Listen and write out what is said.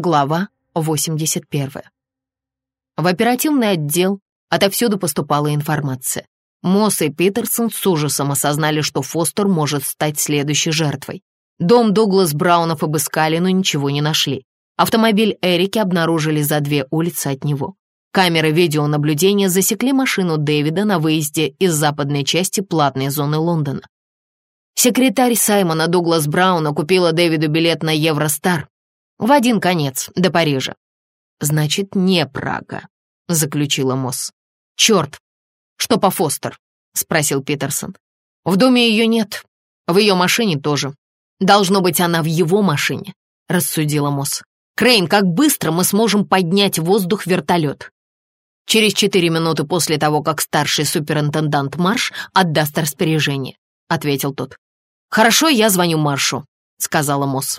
Глава 81. В оперативный отдел отовсюду поступала информация. Мосс и Питерсон с ужасом осознали, что Фостер может стать следующей жертвой. Дом Дуглас Браунов обыскали, но ничего не нашли. Автомобиль Эрики обнаружили за две улицы от него. Камеры видеонаблюдения засекли машину Дэвида на выезде из западной части платной зоны Лондона. Секретарь Саймона Дуглас Брауна купила Дэвиду билет на Евростар в один конец, до Парижа. «Значит, не Прага», — заключила Мосс. «Черт, что по Фостер?» — спросил Питерсон. «В доме ее нет, в ее машине тоже. Должно быть, она в его машине», — рассудила Мосс. «Крейн, как быстро мы сможем поднять воздух вертолет?» «Через четыре минуты после того, как старший суперинтендант Марш отдаст распоряжение», — ответил тот. «Хорошо, я звоню Маршу», — сказала Мосс.